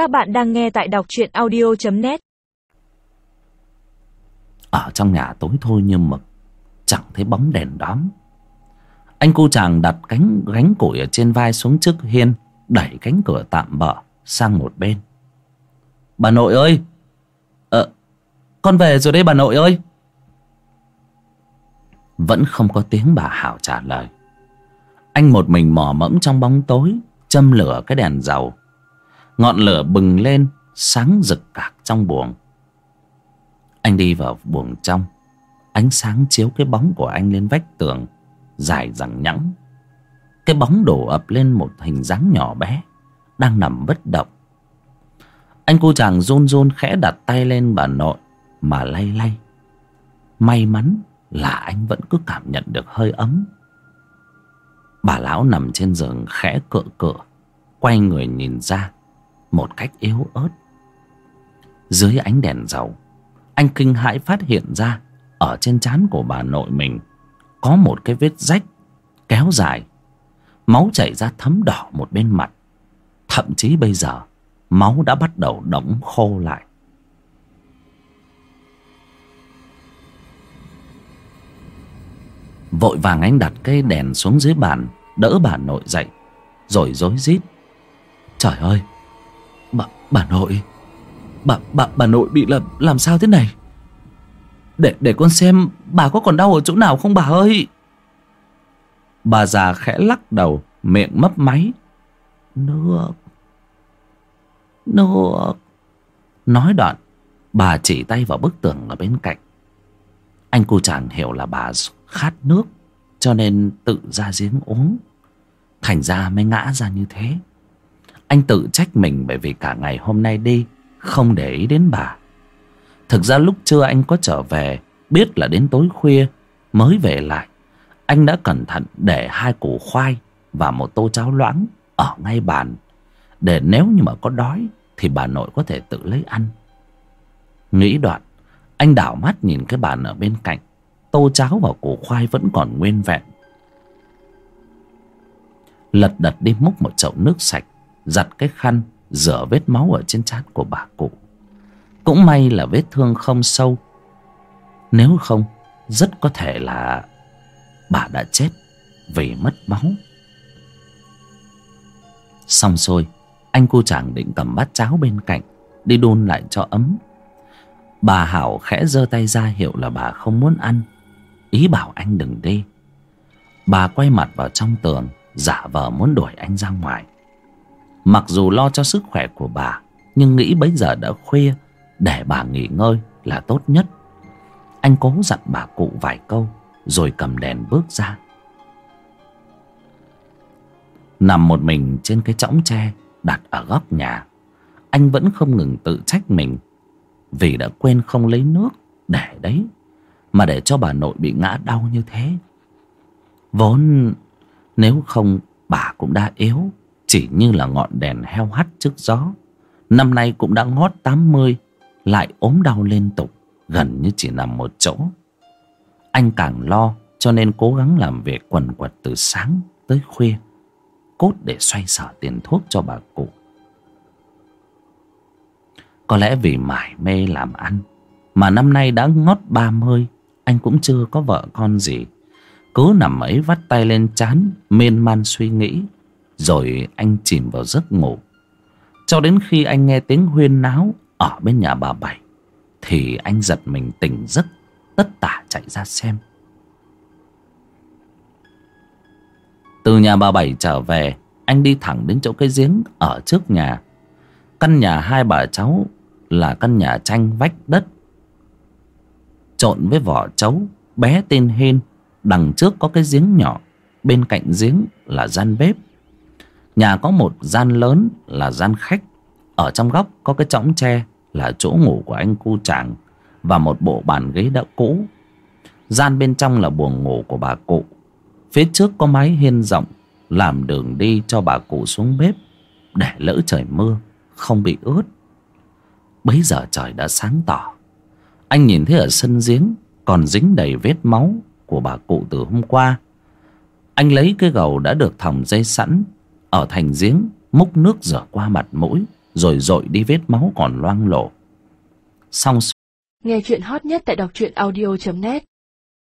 Các bạn đang nghe tại đọc truyện audio.net Ở à, trong nhà tối thôi như mực, Chẳng thấy bóng đèn đóm. Anh cô chàng đặt cánh, gánh củi ở trên vai xuống trước hiên, Đẩy cánh cửa tạm bỡ sang một bên. Bà nội ơi! Ờ Con về rồi đây bà nội ơi! Vẫn không có tiếng bà Hảo trả lời. Anh một mình mò mẫm trong bóng tối, Châm lửa cái đèn dầu. Ngọn lửa bừng lên, Sáng rực rạc trong buồng. Anh đi vào buồng trong. Ánh sáng chiếu cái bóng của anh lên vách tường, Dài rằng nhẵng. Cái bóng đổ ập lên một hình dáng nhỏ bé, Đang nằm bất động. Anh cô chàng run run khẽ đặt tay lên bà nội, Mà lay lay. May mắn là anh vẫn cứ cảm nhận được hơi ấm. Bà lão nằm trên giường khẽ cựa cựa, Quay người nhìn ra. Một cách yếu ớt. Dưới ánh đèn dầu, Anh kinh hãi phát hiện ra Ở trên trán của bà nội mình Có một cái vết rách Kéo dài, Máu chảy ra thấm đỏ một bên mặt. Thậm chí bây giờ, Máu đã bắt đầu đóng khô lại. Vội vàng anh đặt cây đèn xuống dưới bàn, Đỡ bà nội dậy, Rồi rối rít. Trời ơi Bà, bà nội. Bà, bà, bà nội bị làm, làm sao thế này? Để để con xem Bà có còn đau ở chỗ nào không bà ơi? Bà già khẽ lắc đầu Miệng mấp máy. Nước. Nước. Nói đoạn Bà chỉ tay vào bức tường ở bên cạnh. Anh cô chàng hiểu là bà khát nước Cho nên tự ra giếng uống. Thành ra mới ngã ra như thế. Anh tự trách mình bởi vì cả ngày hôm nay đi, Không để ý đến bà. Thực ra lúc trưa anh có trở về, Biết là đến tối khuya, Mới về lại, Anh đã cẩn thận để hai củ khoai Và một tô cháo loãng Ở ngay bàn, Để nếu như mà có đói Thì bà nội có thể tự lấy ăn. Nghĩ đoạn, Anh đảo mắt nhìn cái bàn ở bên cạnh, Tô cháo và củ khoai vẫn còn nguyên vẹn. Lật đật đi múc một chậu nước sạch Giặt cái khăn, Rửa vết máu ở trên trán của bà cụ. Cũng may là vết thương không sâu. Nếu không, Rất có thể là Bà đã chết Vì mất máu. Xong rồi, Anh cô chàng định cầm bát cháo bên cạnh, Đi đun lại cho ấm. Bà Hảo khẽ giơ tay ra hiệu là bà không muốn ăn. Ý bảo anh đừng đi. Bà quay mặt vào trong tường, Giả vờ muốn đuổi anh ra ngoài. Mặc dù lo cho sức khỏe của bà, Nhưng nghĩ bấy giờ đã khuya, Để bà nghỉ ngơi là tốt nhất. Anh cố dặn bà cụ vài câu, Rồi cầm đèn bước ra. Nằm một mình trên cái chõng tre Đặt ở góc nhà, Anh vẫn không ngừng tự trách mình Vì đã quên không lấy nước Để đấy, Mà để cho bà nội bị ngã đau như thế. Vốn, nếu không, bà cũng đã yếu. Chỉ như là ngọn đèn heo hắt trước gió. Năm nay cũng đã ngót tám mươi, Lại ốm đau liên tục, Gần như chỉ nằm một chỗ. Anh càng lo, Cho nên cố gắng làm việc quần quật từ sáng tới khuya, Cốt để xoay sở tiền thuốc cho bà cụ. Có lẽ vì mải mê làm ăn, Mà năm nay đã ngót ba mươi, Anh cũng chưa có vợ con gì. Cứ nằm ấy vắt tay lên chán, Miên man suy nghĩ. Rồi anh chìm vào giấc ngủ. Cho đến khi anh nghe tiếng huyên náo Ở bên nhà bà Bảy, Thì anh giật mình tỉnh giấc, Tất tả chạy ra xem. Từ nhà bà Bảy trở về, Anh đi thẳng đến chỗ cái giếng Ở trước nhà. Căn nhà hai bà cháu Là căn nhà tranh vách đất. Trộn với vỏ trấu Bé tên Hên, Đằng trước có cái giếng nhỏ, Bên cạnh giếng là gian bếp. Nhà có một gian lớn là gian khách. Ở trong góc có cái chõng tre Là chỗ ngủ của anh cu chàng Và một bộ bàn ghế đã cũ. Gian bên trong là buồng ngủ của bà cụ. Phía trước có mái hiên rộng, Làm đường đi cho bà cụ xuống bếp Để lỡ trời mưa, Không bị ướt. Bấy giờ trời đã sáng tỏ. Anh nhìn thấy ở sân giếng Còn dính đầy vết máu của bà cụ từ hôm qua. Anh lấy cái gầu đã được thòng dây sẵn ở thành giếng, múc nước rửa qua mặt mũi, rồi dội đi vết máu còn loang lổ. Xong Nghe chuyện hot nhất tại đọc truyện audio.net